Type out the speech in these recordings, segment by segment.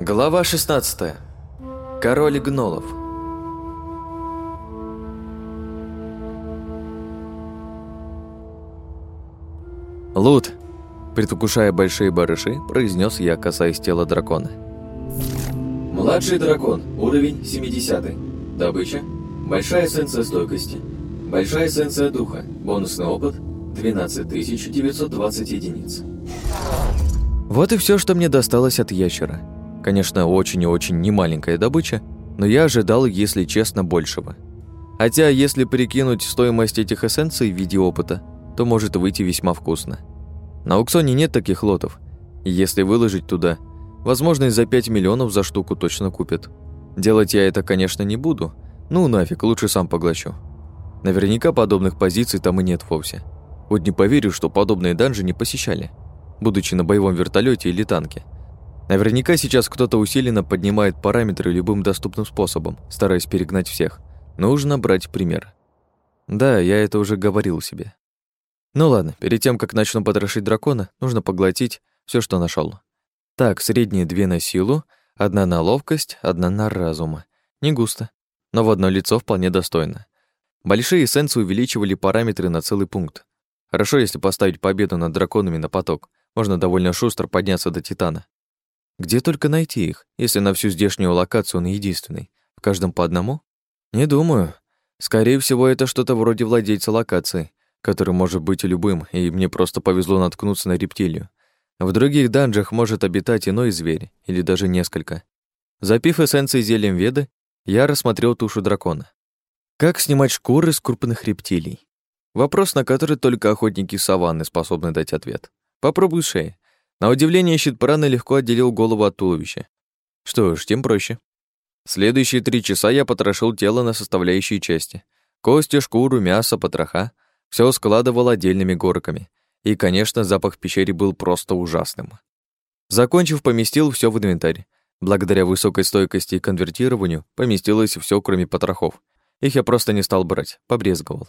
Глава 16. Король гнолов. Лут, предвкушая большие барыши, произнес я, касаясь тела дракона. Младший дракон, уровень 70. Добыча. Большая эссенция стойкости. Большая эссенция духа. Бонусный опыт 12920 единиц. Вот и все, что мне досталось от ящера. Конечно, очень и очень немаленькая добыча, но я ожидал, если честно, большего. Хотя, если прикинуть стоимость этих эссенций в виде опыта, то может выйти весьма вкусно. На аукционе нет таких лотов, и если выложить туда, возможно, и за 5 миллионов за штуку точно купят. Делать я это, конечно, не буду, ну нафиг, лучше сам поглощу. Наверняка подобных позиций там и нет вовсе. Вот не поверю, что подобные данжи не посещали, будучи на боевом вертолете или танке – Наверняка сейчас кто-то усиленно поднимает параметры любым доступным способом, стараясь перегнать всех. Нужно брать пример. Да, я это уже говорил себе. Ну ладно, перед тем, как начну потрошить дракона, нужно поглотить все, что нашел. Так, средние две на силу, одна на ловкость, одна на разум. Не густо, но в одно лицо вполне достойно. Большие эссенции увеличивали параметры на целый пункт. Хорошо, если поставить победу над драконами на поток, можно довольно шустро подняться до Титана. Где только найти их, если на всю здешнюю локацию он единственный? В каждом по одному? Не думаю. Скорее всего, это что-то вроде владельца локации, который может быть любым, и мне просто повезло наткнуться на рептилию. В других данжах может обитать иной зверь, или даже несколько. Запив эссенцией зельем веды, я рассмотрел тушу дракона. Как снимать шкуры с крупных рептилий? Вопрос, на который только охотники саванны способны дать ответ. Попробуй шеи. На удивление, щит праны легко отделил голову от туловища. Что ж, тем проще. Следующие три часа я потрошил тело на составляющие части. Кости, шкуру, мясо, потроха. Все складывал отдельными горками. И, конечно, запах в пещере был просто ужасным. Закончив, поместил все в инвентарь. Благодаря высокой стойкости и конвертированию поместилось все, кроме потрохов. Их я просто не стал брать, побрезговал.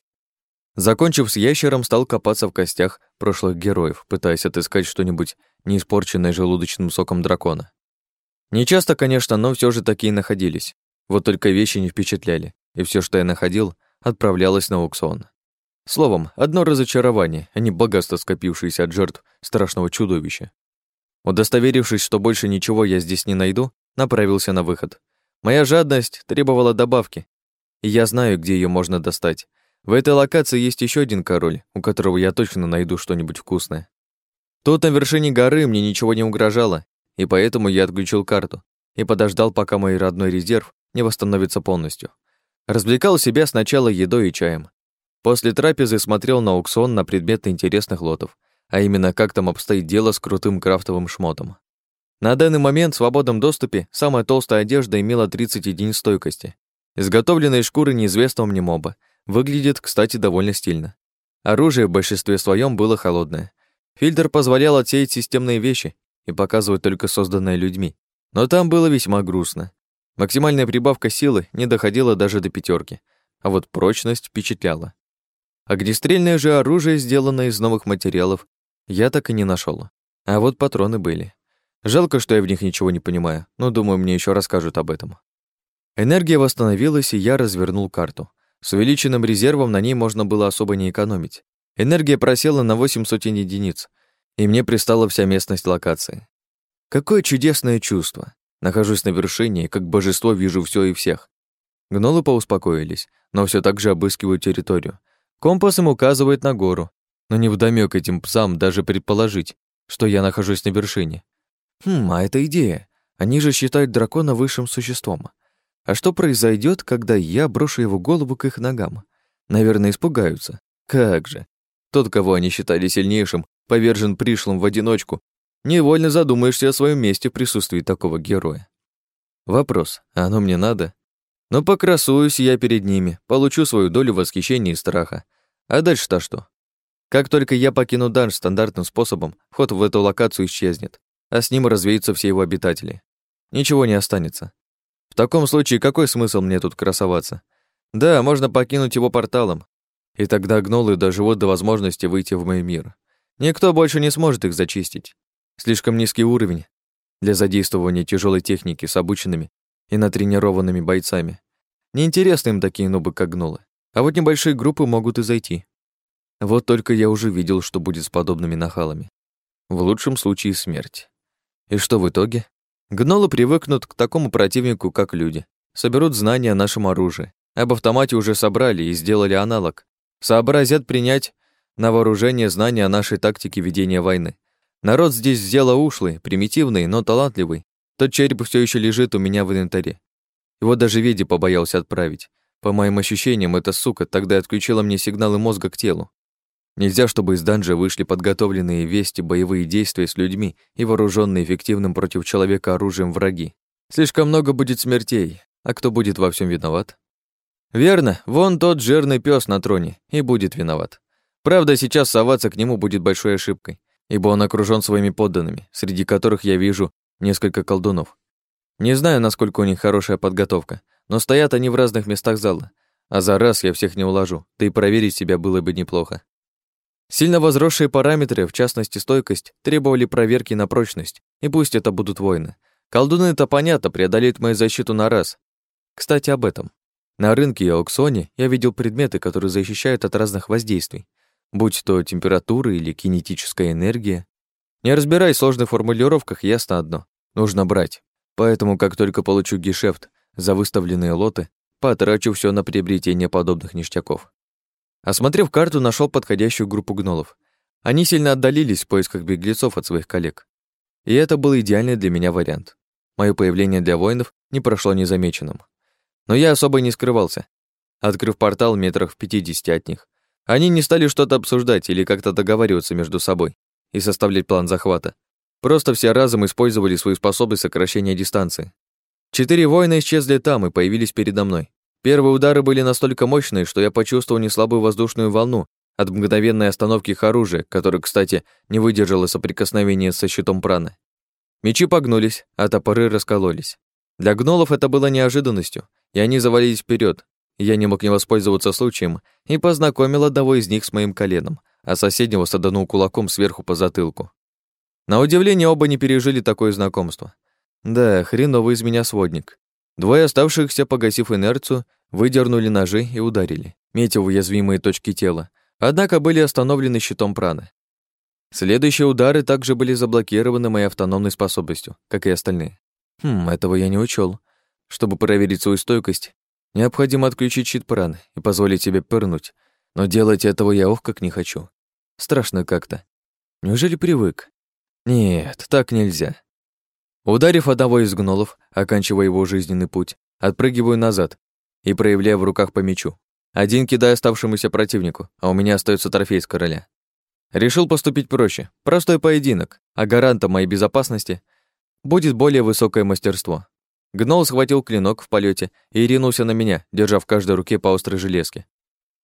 Закончив с ящером, стал копаться в костях прошлых героев, пытаясь отыскать что-нибудь, не испорченное желудочным соком дракона. Не часто, конечно, но все же такие находились. Вот только вещи не впечатляли, и все, что я находил, отправлялось на аукцион. Словом, одно разочарование, а не богатство, скопившееся от жертв страшного чудовища. Удостоверившись, что больше ничего я здесь не найду, направился на выход. Моя жадность требовала добавки, и я знаю, где ее можно достать, в этой локации есть еще один король, у которого я точно найду что-нибудь вкусное. Тут на вершине горы мне ничего не угрожало, и поэтому я отключил карту и подождал, пока мой родной резерв не восстановится полностью. Развлекал себя сначала едой и чаем. После трапезы смотрел на аукцион на предметы интересных лотов, а именно как там обстоит дело с крутым крафтовым шмотом. На данный момент в свободном доступе самая толстая одежда имела 30 единиц стойкости. Изготовленные шкуры неизвестного мне моба — Выглядит, кстати, довольно стильно. Оружие в большинстве своем было холодное. Фильтр позволял отсеять системные вещи и показывать только созданное людьми. Но там было весьма грустно. Максимальная прибавка силы не доходила даже до пятерки, а вот прочность впечатляла. Огнестрельное же оружие, сделанное из новых материалов, я так и не нашел. А вот патроны были. Жалко, что я в них ничего не понимаю, но думаю, мне еще расскажут об этом. Энергия восстановилась, и я развернул карту. С увеличенным резервом на ней можно было особо не экономить. Энергия просела на 8 сотен единиц, и мне пристала вся местность локации. Какое чудесное чувство. Нахожусь на вершине, и как божество вижу все и всех. Гнолы поуспокоились, но все так же обыскивают территорию. Компас им указывает на гору, но не вдомёк этим псам даже предположить, что я нахожусь на вершине. Хм, а это идея. Они же считают дракона высшим существом. А что произойдет, когда я брошу его голову к их ногам? Наверное, испугаются. Как же. Тот, кого они считали сильнейшим, повержен пришлым в одиночку. Невольно задумаешься о своем месте в присутствии такого героя. Вопрос, а оно мне надо? Но покрасуюсь я перед ними, получу свою долю восхищения и страха. А дальше-то что? Как только я покину данж стандартным способом, вход в эту локацию исчезнет, а с ним развеются все его обитатели. Ничего не останется. В таком случае какой смысл мне тут красоваться? Да, можно покинуть его порталом, и тогда гнолы доживут до возможности выйти в мой мир. Никто больше не сможет их зачистить. Слишком низкий уровень. для задействования тяжелой техники с обученными и натренированными бойцами. Неинтересны им такие нубы, как гнолы. А вот небольшие группы могут и зайти. Вот только я уже видел, что будет с подобными нахалами. В лучшем случае смерть. И что в итоге? Гнолы привыкнут к такому противнику, как люди. Соберут знания о нашем оружии. Об автомате уже собрали и сделали аналог. Сообразят принять на вооружение знания о нашей тактике ведения войны. Народ здесь сделал ушлый, примитивный, но талантливый. Тот череп все еще лежит у меня в инвентаре. Его даже Веди побоялся отправить. По моим ощущениям, эта сука тогда отключила мне сигналы мозга к телу. Нельзя, чтобы из данжа вышли подготовленные вести боевые действия с людьми и вооруженные эффективным против человека оружием враги. Слишком много будет смертей, а кто будет во всем виноват? Верно, вон тот жирный пес на троне и будет виноват. Правда, сейчас соваться к нему будет большой ошибкой, ибо он окружен своими подданными, среди которых я вижу несколько колдунов. Не знаю, насколько у них хорошая подготовка, но стоят они в разных местах зала, а за раз я всех не уложу, да и проверить себя было бы неплохо. Сильно возросшие параметры, в частности стойкость, требовали проверки на прочность, и пусть это будут воины. Колдуны это понятно, преодолеют мою защиту на раз. Кстати, об этом. На рынке и аукционе я видел предметы, которые защищают от разных воздействий, будь то температура или кинетическая энергия. Не разбираясь в сложных формулировках, ясно одно. Нужно брать. Поэтому, как только получу гешефт за выставленные лоты, потрачу все на приобретение подобных ништяков. Осмотрев карту, нашел подходящую группу гнолов. Они сильно отдалились в поисках беглецов от своих коллег. И это был идеальный для меня вариант. Мое появление для воинов не прошло незамеченным. Но я особо не скрывался. Открыв портал метрах в 50 от них, они не стали что-то обсуждать или как-то договариваться между собой и составлять план захвата. Просто все разом использовали свою способность сокращения дистанции. Четыре воина исчезли там и появились передо мной. Первые удары были настолько мощные, что я почувствовал неслабую воздушную волну от мгновенной остановки их оружия, которое, кстати, не выдержало соприкосновения со щитом праны. Мечи погнулись, а топоры раскололись. Для гнолов это было неожиданностью, и они завалились вперед. Я не мог не воспользоваться случаем и познакомил одного из них с моим коленом, а соседнего саданул кулаком сверху по затылку. На удивление оба не пережили такое знакомство. Да, хреновый из меня сводник. Двое оставшихся, погасив инерцию, выдернули ножи и ударили, метя в уязвимые точки тела, однако были остановлены щитом праны. Следующие удары также были заблокированы моей автономной способностью, как и остальные. Хм, этого я не учел. Чтобы проверить свою стойкость, необходимо отключить щит праны и позволить себе пырнуть, но делать этого я ох как не хочу. Страшно как-то. Неужели привык? Нет, так нельзя. Ударив одного из гнолов, оканчивая его жизненный путь, отпрыгиваю назад и проявляю в руках по мечу. Один кидаю оставшемуся противнику, а у меня остается трофей с короля. Решил поступить проще. Простой поединок, а гарантом моей безопасности будет более высокое мастерство. Гнол схватил клинок в полете и ринулся на меня, держа в каждой руке по острой железке.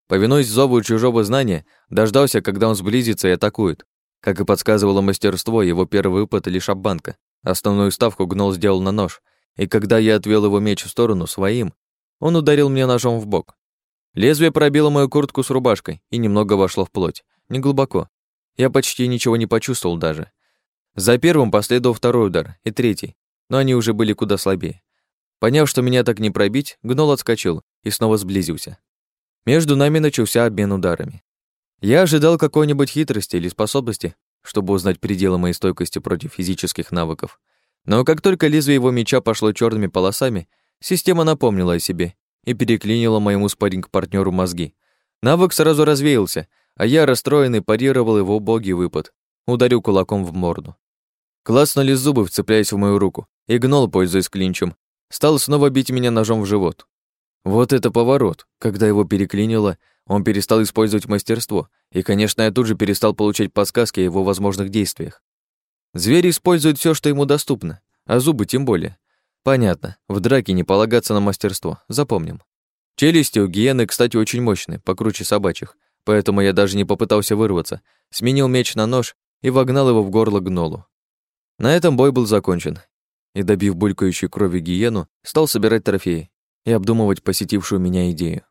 Повинуясь зову чужого знания, дождался, когда он сблизится и атакует. Как и подсказывало мастерство, его первый выпад лишь обманка. Основную ставку гнол сделал на нож, и когда я отвел его меч в сторону своим, он ударил мне ножом в бок. Лезвие пробило мою куртку с рубашкой и немного вошло в плоть. Не глубоко. Я почти ничего не почувствовал даже. За первым последовал второй удар и третий, но они уже были куда слабее. Поняв, что меня так не пробить, гнол отскочил и снова сблизился. Между нами начался обмен ударами. Я ожидал какой-нибудь хитрости или способности, чтобы узнать пределы моей стойкости против физических навыков. Но как только лезвие его меча пошло черными полосами, система напомнила о себе и переклинила моему спарринг-партнеру мозги. Навык сразу развеялся, а я, расстроенный, парировал его убогий выпад, ударил кулаком в морду. Класснули зубы, вцепляясь в мою руку, и гнол, пользуясь клинчем, стал снова бить меня ножом в живот. Вот это поворот. Когда его переклинило, он перестал использовать мастерство, и, конечно, я тут же перестал получать подсказки о его возможных действиях. Зверь использует все, что ему доступно, а зубы тем более. Понятно, в драке не полагаться на мастерство, запомним. Челюсти у гиены, кстати, очень мощные, покруче собачьих, поэтому я даже не попытался вырваться, сменил меч на нож и вогнал его в горло гнолу. На этом бой был закончен, и, добив булькающую кровью гиену, стал собирать трофеи и обдумывать посетившую меня идею.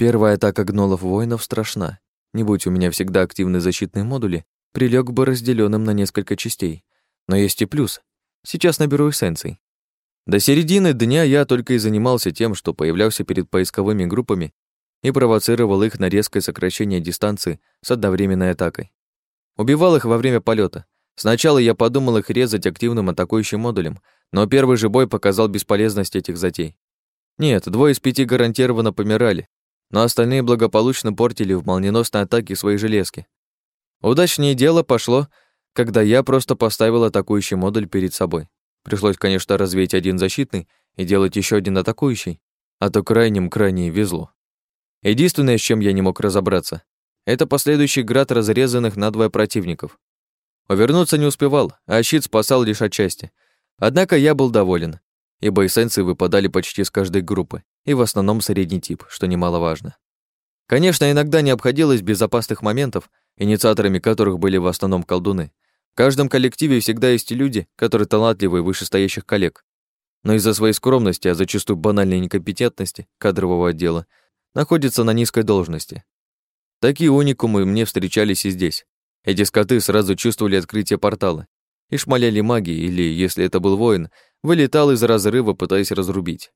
Первая атака гнолов-воинов страшна. Не будь у меня всегда активны защитные модули, прилег бы разделенным на несколько частей. Но есть и плюс. Сейчас наберу эссенций. До середины дня я только и занимался тем, что появлялся перед поисковыми группами и провоцировал их на резкое сокращение дистанции с одновременной атакой. Убивал их во время полета. Сначала я подумал их резать активным атакующим модулем, но первый же бой показал бесполезность этих затей. Нет, двое из пяти гарантированно помирали, но остальные благополучно портили в молниеносной атаке свои железки. Удачнее дело пошло, когда я просто поставил атакующий модуль перед собой. Пришлось, конечно, развеять один защитный и делать еще один атакующий, а то крайним крайне везло. Единственное, с чем я не мог разобраться, это последующий град разрезанных надвое противников. Увернуться не успевал, а щит спасал лишь отчасти. Однако я был доволен, ибо эссенции выпадали почти с каждой группы, и в основном средний тип, что немаловажно. Конечно, иногда не обходилось без опасных моментов, инициаторами которых были в основном колдуны. В каждом коллективе всегда есть люди, которые талантливые вышестоящих коллег. Но из-за своей скромности, а зачастую банальной некомпетентности кадрового отдела, находятся на низкой должности. Такие уникумы мне встречались и здесь. Эти скоты сразу чувствовали открытие портала и шмаляли магией, или, если это был воин, вылетал из разрыва, пытаясь разрубить.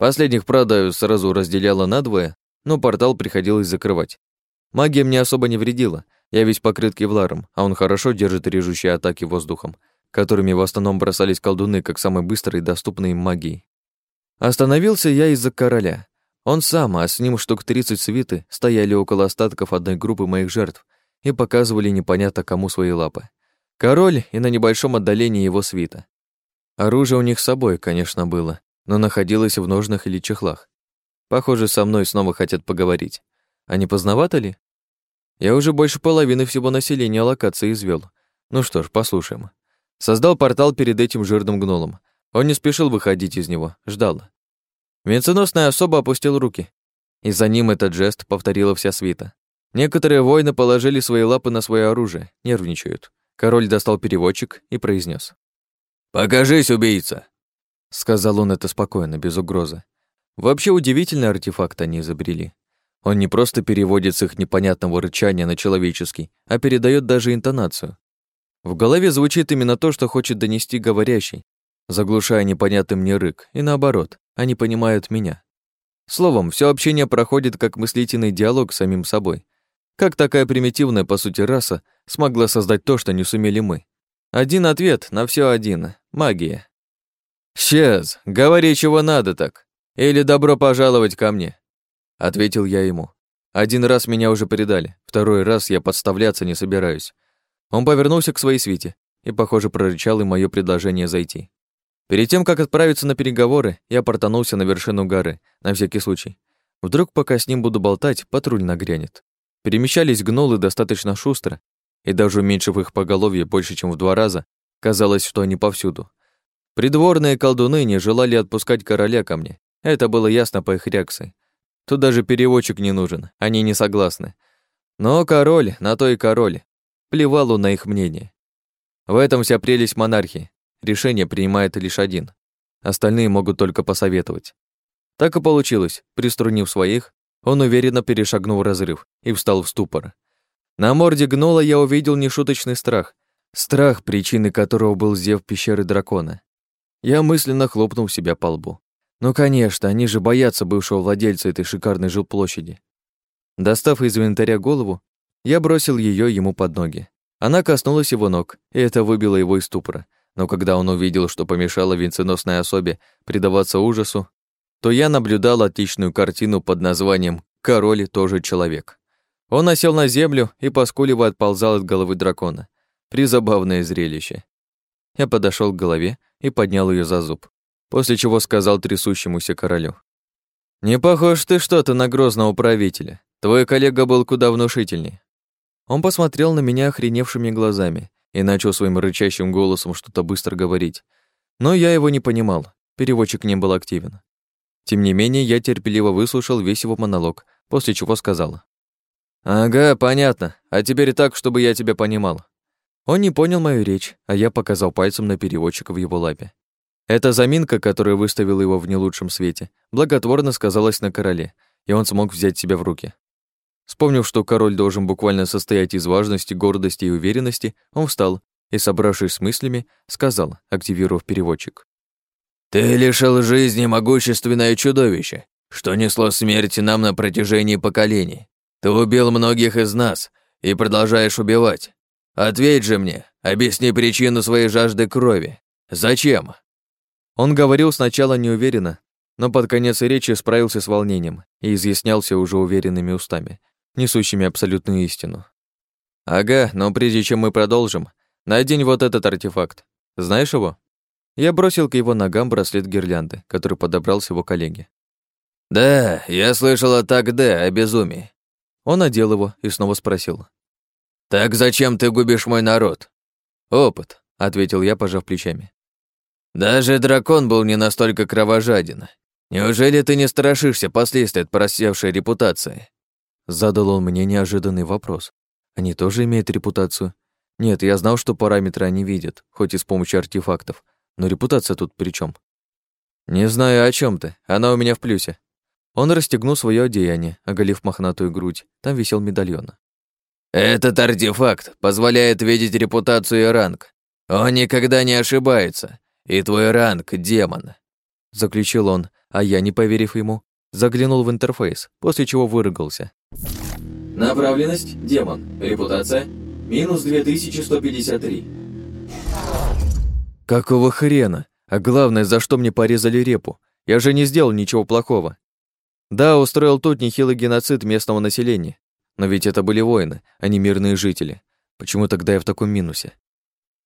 Последних, правда, сразу разделяло надвое, но портал приходилось закрывать. Магия мне особо не вредила, я весь покрыт кевларом, а он хорошо держит режущие атаки воздухом, которыми в основном бросались колдуны как самой быстрой доступной им магией. Остановился я из-за короля. Он сам, а с ним штук 30 свиты, стояли около остатков одной группы моих жертв и показывали непонятно кому свои лапы. Король и на небольшом отдалении его свита. Оружие у них с собой, конечно, было, но находилось в ножнах или чехлах. Похоже, со мной снова хотят поговорить. А не поздновато ли? Я уже больше половины всего населения локации извел. Ну что ж, послушаем. Создал портал перед этим жирным гнолом. Он не спешил выходить из него, ждал. Венценосная особа опустил руки. И за ним этот жест повторила вся свита. Некоторые воины положили свои лапы на свое оружие, нервничают. Король достал переводчик и произнес: «Покажись, убийца!» Сказал он это спокойно, без угрозы. Вообще удивительный артефакт они изобрели. Он не просто переводит с их непонятного рычания на человеческий, а передает даже интонацию. В голове звучит именно то, что хочет донести говорящий, заглушая непонятный мне рык, и наоборот, они понимают меня. Словом, все общение проходит как мыслительный диалог с самим собой. Как такая примитивная, по сути, раса смогла создать то, что не сумели мы? Один ответ на все один — магия. «Сейчас, говори, чего надо так», «Или добро пожаловать ко мне», — ответил я ему. «Один раз меня уже предали, второй раз я подставляться не собираюсь». Он повернулся к своей свите и, похоже, прорычал им моё предложение зайти. Перед тем, как отправиться на переговоры, я портанулся на вершину горы, на всякий случай. Вдруг, пока с ним буду болтать, патруль нагрянет. Перемещались гнолы достаточно шустро, и даже уменьшив их поголовье больше, чем в два раза, казалось, что они повсюду. Придворные колдуны не желали отпускать короля ко мне, это было ясно по их реакции. Тут даже переводчик не нужен, они не согласны. Но король, на то и король. Плевал он на их мнение. В этом вся прелесть монархии. Решение принимает лишь один. Остальные могут только посоветовать. Так и получилось. Приструнив своих, он уверенно перешагнул разрыв и встал в ступор. На морде гнола я увидел нешуточный страх. Страх, причиной которого был зев пещеры дракона. Я мысленно хлопнул себя по лбу. Ну, конечно, они же боятся бывшего владельца этой шикарной жилплощади. Достав из инвентаря голову, я бросил ее ему под ноги. Она коснулась его ног, и это выбило его из ступора. Но когда он увидел, что помешало венценосной особе предаваться ужасу, то я наблюдал отличную картину под названием «Король тоже человек». Он осел на землю и, поскуливая, отползал от головы дракона. Призабавное зрелище. Я подошел к голове и поднял ее за зуб после чего сказал трясущемуся королю. «Не похож ты что-то на грозного правителя. Твой коллега был куда внушительнее». Он посмотрел на меня охреневшими глазами и начал своим рычащим голосом что-то быстро говорить. Но я его не понимал, переводчик не был активен. Тем не менее, я терпеливо выслушал весь его монолог, после чего сказал. «Ага, понятно. А теперь так, чтобы я тебя понимал». Он не понял мою речь, а я показал пальцем на переводчика в его лапе. Эта заминка, которая выставила его в не лучшем свете, благотворно сказалась на короле, и он смог взять себя в руки. Вспомнив, что король должен буквально состоять из важности, гордости и уверенности, он встал и, собравшись с мыслями, сказал, активировав переводчик. «Ты лишил жизни могущественное чудовище, что несло смерть нам на протяжении поколений. Ты убил многих из нас и продолжаешь убивать. Ответь же мне, объясни причину своей жажды крови. Зачем?» Он говорил сначала неуверенно, но под конец речи справился с волнением и изъяснялся уже уверенными устами, несущими абсолютную истину. «Ага, но прежде чем мы продолжим, надень вот этот артефакт. Знаешь его?» Я бросил к его ногам браслет гирлянды, который подобрался его коллеге. «Да, я слышал о Тагде, о безумии». Он одел его и снова спросил. «Так зачем ты губишь мой народ?» «Опыт», — ответил я, пожав плечами. «Даже дракон был не настолько кровожаден. Неужели ты не страшишься последствий от просевшей репутации?» Задал он мне неожиданный вопрос. Они тоже имеют репутацию? Нет, я знал, что параметры они видят, хоть и с помощью артефактов, но репутация тут при чем? Не знаю, о чем ты. Она у меня в плюсе. Он расстегнул свое одеяние, оголив мохнатую грудь. Там висел медальон. Этот артефакт позволяет видеть репутацию и ранг. Он никогда не ошибается. И твой ранг — демон. Заключил он, а я, не поверив ему, заглянул в интерфейс, после чего выругался. Направленность – демон. Репутация – минус 2153. Какого хрена? А главное, за что мне порезали репу? Я же не сделал ничего плохого. Да, устроил тут нехилый геноцид местного населения. Но ведь это были воины, а не мирные жители. Почему тогда я в таком минусе?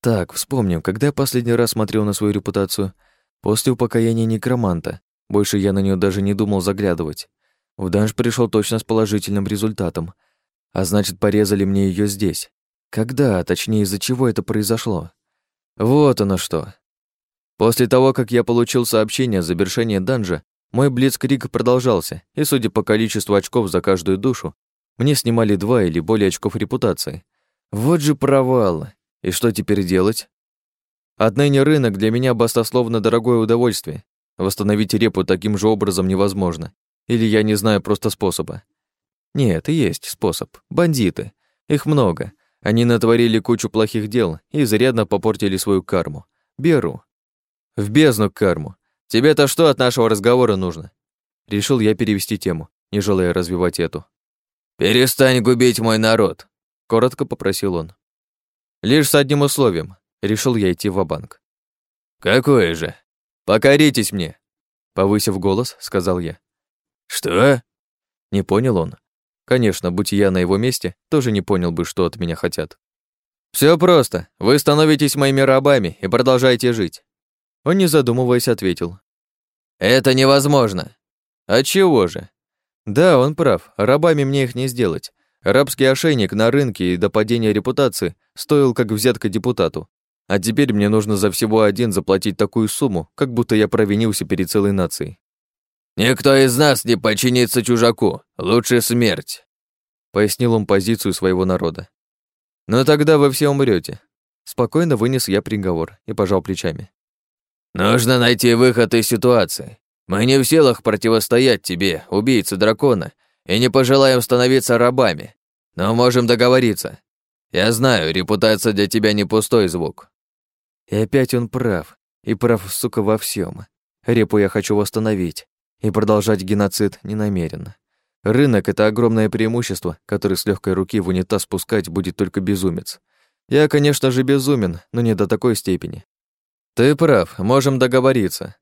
Так, вспомним, когда я последний раз смотрел на свою репутацию. После упокоения некроманта. Больше я на нее даже не думал заглядывать. В данж пришел точно с положительным результатом. А значит, порезали мне ее здесь. Когда, точнее, из-за чего это произошло? Вот оно что. После того, как я получил сообщение о завершении данжа, мой блицкрик продолжался, и, судя по количеству очков за каждую душу, мне снимали два или более очков репутации. Вот же провал. И что теперь делать? Отныне рынок для меня баснословно дорогое удовольствие. Восстановить репу таким же образом невозможно. Или я не знаю просто способа. Нет, есть способ. Бандиты. Их много. Они натворили кучу плохих дел и изрядно попортили свою карму. Беру. В бездну карму. Тебе-то что от нашего разговора нужно? Решил я перевести тему, не желая развивать эту. «Перестань губить мой народ», — коротко попросил он. Лишь с одним условием. Решил я идти в банк «Какое же?» «Покоритесь мне», — повысив голос, сказал я. «Что?» Не понял он. Конечно, будь я на его месте, тоже не понял бы, что от меня хотят. Все просто. Вы становитесь моими рабами и продолжаете жить. Он, не задумываясь, ответил. Это невозможно. А чего же? Да, он прав. Рабами мне их не сделать. Рабский ошейник на рынке и до падения репутации стоил как взятка депутату. А теперь мне нужно за всего один заплатить такую сумму, как будто я провинился перед целой нацией. «Никто из нас не подчинится чужаку. Лучше смерть», — пояснил он позицию своего народа. «Но тогда вы все умрете. Спокойно вынес я приговор и пожал плечами. «Нужно найти выход из ситуации. Мы не в силах противостоять тебе, убийце дракона, и не пожелаем становиться рабами. Но можем договориться. Я знаю, репутация для тебя не пустой звук». И опять он прав. И прав, сука, во всем. Репу я хочу восстановить и продолжать геноцид не намерен. Рынок — это огромное преимущество, которое с легкой руки в унитаз спускать будет только безумец. Я, конечно же, безумен, но не до такой степени. Ты прав, можем договориться.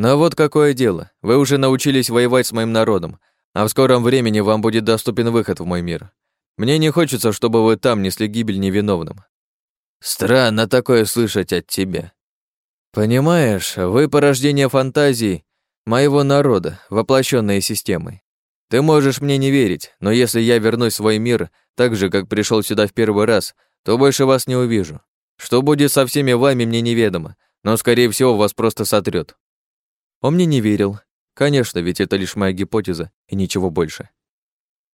Но вот какое дело. Вы уже научились воевать с моим народом, а в скором времени вам будет доступен выход в мой мир. Мне не хочется, чтобы вы там несли гибель невиновным. Странно такое слышать от тебя. Понимаешь, вы порождение фантазии моего народа, воплощенные системой. Ты можешь мне не верить, но если я вернусь в свой мир так же, как пришел сюда в первый раз, то больше вас не увижу. Что будет со всеми вами, мне неведомо, но, скорее всего, вас просто сотрет. Он мне не верил. Конечно, ведь это лишь моя гипотеза и ничего больше.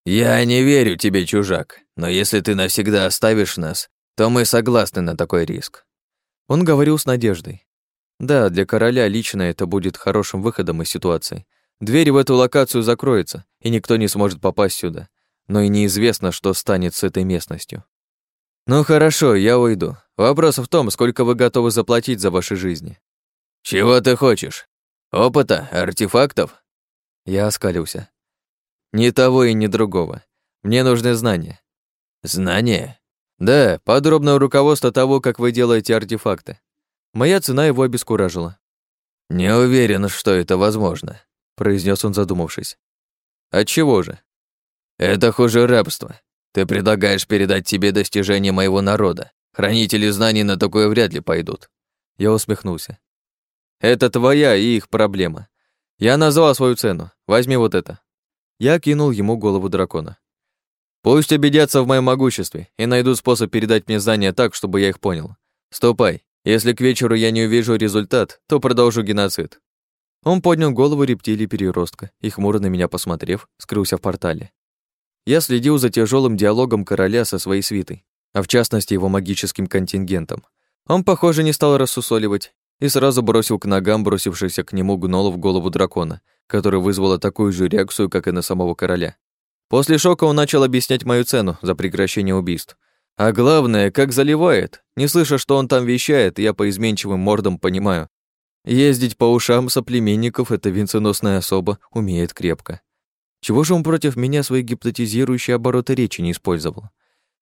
«Я не верю тебе, чужак, но если ты навсегда оставишь нас, то мы согласны на такой риск». Он говорил с надеждой. Да, для короля лично это будет хорошим выходом из ситуации. Дверь в эту локацию закроется, и никто не сможет попасть сюда. Но и неизвестно, что станет с этой местностью. Ну хорошо, я уйду. Вопрос в том, сколько вы готовы заплатить за ваши жизни. Чего ты хочешь? Опыта? Артефактов? Я оскалился. Ни того и ни другого. Мне нужны знания. Знания? Да, подробное руководство того, как вы делаете артефакты. Моя цена его обескуражила. Не уверен, что это возможно, произнес он, задумавшись. Отчего же? Это хуже рабства. Ты предлагаешь передать тебе достижения моего народа. Хранители знаний на такое вряд ли пойдут. Я усмехнулся. Это твоя и их проблема. Я назвал свою цену. Возьми вот это. Я кинул ему голову дракона. Пусть убедятся в моем могуществе и найдут способ передать мне знания так, чтобы я их понял. Ступай. Если к вечеру я не увижу результат, то продолжу геноцид. Он поднял голову рептилии переростка и, хмуро на меня посмотрев, скрылся в портале. Я следил за тяжелым диалогом короля со своей свитой, а в частности его магическим контингентом. Он, похоже, не стал рассусоливать и сразу бросил к ногам бросившийся к нему гнолу в голову дракона, который вызвала такую же реакцию, как и на самого короля. После шока он начал объяснять мою цену за прекращение убийств. А главное, как заливает. Не слыша, что он там вещает, я по изменчивым мордам понимаю. Ездить по ушам соплеменников эта венценосная особа умеет крепко. Чего же он против меня свои гипнотизирующие обороты речи не использовал?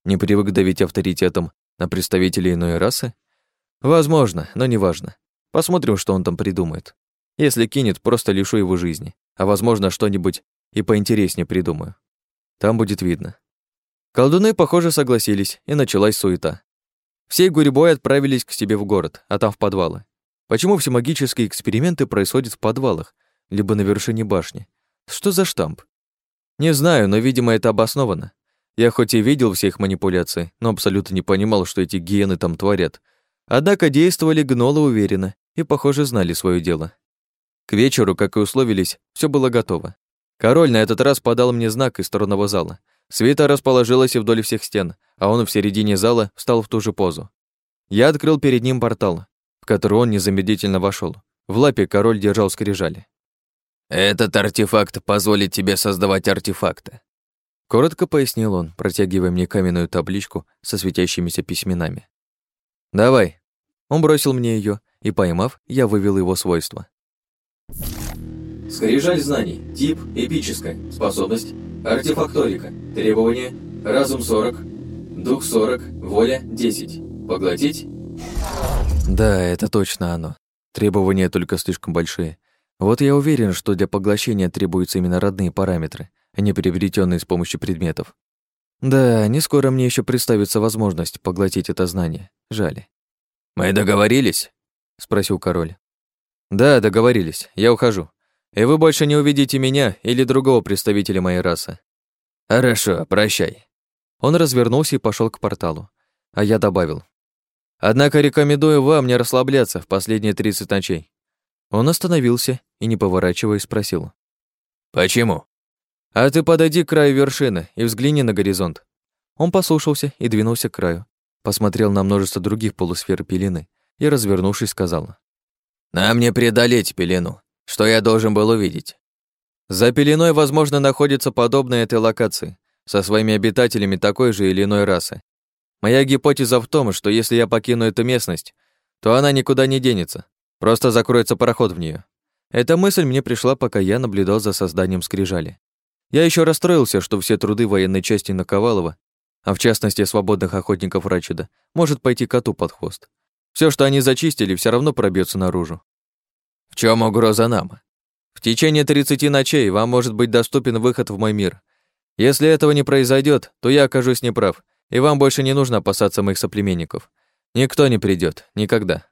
Не привык давить авторитетом на представителей иной расы? Возможно, но неважно. Посмотрим, что он там придумает. Если кинет, просто лишу его жизни. А возможно, что-нибудь и поинтереснее придумаю. Там будет видно. Колдуны, похоже, согласились, и началась суета. Всей гурьбой отправились к себе в город, а там в подвалы. Почему все магические эксперименты происходят в подвалах, либо на вершине башни? Что за штамп? Не знаю, но, видимо, это обосновано. Я хоть и видел все их манипуляции, но абсолютно не понимал, что эти гиены там творят. Однако действовали гнолы уверенно и, похоже, знали свое дело. К вечеру, как и условились, все было готово. Король на этот раз подал мне знак из сторонного зала. Свита расположилась вдоль всех стен, а он в середине зала встал в ту же позу. Я открыл перед ним портал, в который он незамедлительно вошел. В лапе король держал скрижали. «Этот артефакт позволит тебе создавать артефакты», Коротко пояснил он, протягивая мне каменную табличку со светящимися письменами. «Давай». Он бросил мне ее, и, поймав, я вывел его свойства. Скрижаль знаний. Тип – эпическая. Способность – артефакторика. Требования – разум 40, дух 40, воля 10. Поглотить? Да, это точно оно. Требования только слишком большие. Вот я уверен, что для поглощения требуются именно родные параметры, а не приобретенные с помощью предметов. Да, не скоро мне еще представится возможность поглотить это знание. Жаль. «Мы договорились?» — спросил король. «Да, договорились. Я ухожу. И вы больше не увидите меня или другого представителя моей расы». «Хорошо, прощай». Он развернулся и пошел к порталу. А я добавил. «Однако рекомендую вам не расслабляться в последние 30 ночей. Он остановился и, не поворачиваясь, спросил. «Почему?» «А ты подойди к краю вершины и взгляни на горизонт». Он послушался и двинулся к краю. Посмотрел на множество других полусфер пелены и, развернувшись, сказал. «Нам не преодолеть пелену. Что я должен был увидеть?» «За пеленой, возможно, находится подобная этой локации, со своими обитателями такой же или иной расы. Моя гипотеза в том, что если я покину эту местность, то она никуда не денется, Просто закроется пароход в нее. Эта мысль мне пришла, пока я наблюдал за созданием скрижали. Я еще расстроился, что все труды военной части Наковалова, а в частности свободных охотников Рачеда, может пойти коту под хвост. Все, что они зачистили, все равно пробьется наружу. В чем угроза нам? В течение 30 ночей вам может быть доступен выход в мой мир. Если этого не произойдет, то я окажусь неправ, и вам больше не нужно опасаться моих соплеменников. Никто не придет, никогда.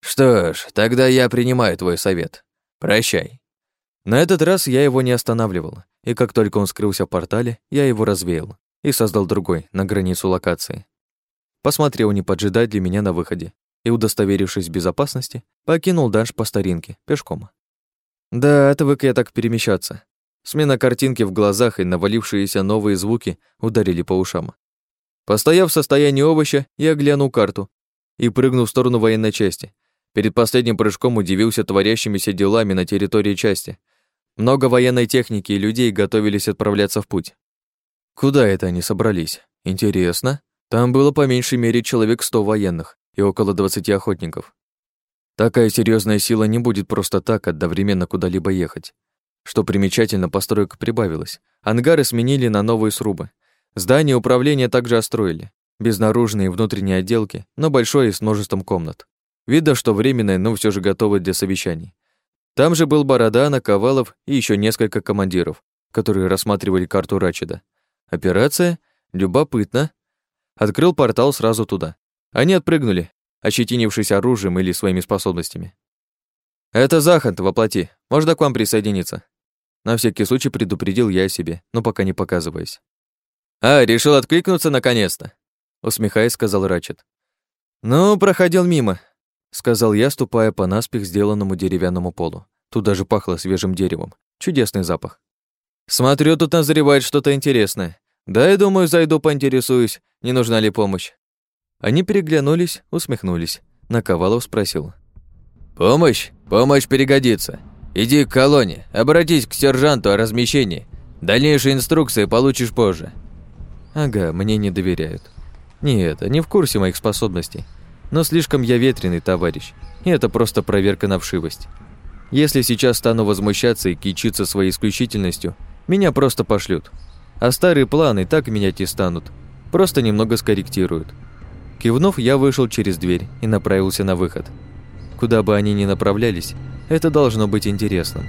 Что ж, тогда я принимаю твой совет. Прощай. На этот раз я его не останавливал, и как только он скрылся в портале, я его развеял и создал другой, на границу локации. Посмотрел, не поджидать ли меня на выходе, и, удостоверившись в безопасности, покинул данж по старинке, пешком. Да, отвык я так перемещаться. Смена картинки в глазах и навалившиеся новые звуки ударили по ушам. Постояв в состоянии овоща, я глянул карту и прыгнул в сторону военной части, Перед последним прыжком удивился творящимися делами на территории части. Много военной техники и людей готовились отправляться в путь. Куда это они собрались? Интересно. Там было по меньшей мере человек сто военных и около двадцати охотников. Такая серьезная сила не будет просто так одновременно куда-либо ехать. Что примечательно, построек прибавилось. Ангары сменили на новые срубы. Здание управления также остроили. Без наружной и внутренней отделки, но большое и с множеством комнат. Видно, что временное, но все же готовое для совещаний. Там же был Борода, Наковалов и еще несколько командиров, которые рассматривали карту Рачеда. Операция? Любопытно. Открыл портал сразу туда. Они отпрыгнули, ощетинившись оружием или своими способностями. «Это Захант воплоти. Можно к вам присоединиться?» На всякий случай предупредил я себе, но пока не показываясь. «А, решил откликнуться наконец-то?» Усмехаясь, сказал Рачет. «Ну, проходил мимо», — сказал я, ступая по наспех сделанному деревянному полу. Тут даже пахло свежим деревом. Чудесный запах. «Смотрю, тут назревает что-то интересное. Да, я думаю, зайду поинтересуюсь, не нужна ли помощь». Они переглянулись, усмехнулись. Наковалов спросил. «Помощь? Помощь пригодится. Иди к колонне, обратись к сержанту о размещении. Дальнейшие инструкции получишь позже». «Ага, мне не доверяют. Нет, они в курсе моих способностей. Но слишком я ветреный товарищ, и это просто проверка на вшивость. Если сейчас стану возмущаться и кичиться своей исключительностью, меня просто пошлют. А старые планы так менять не станут, просто немного скорректируют. Кивнув, я вышел через дверь и направился на выход. Куда бы они ни направлялись, это должно быть интересным.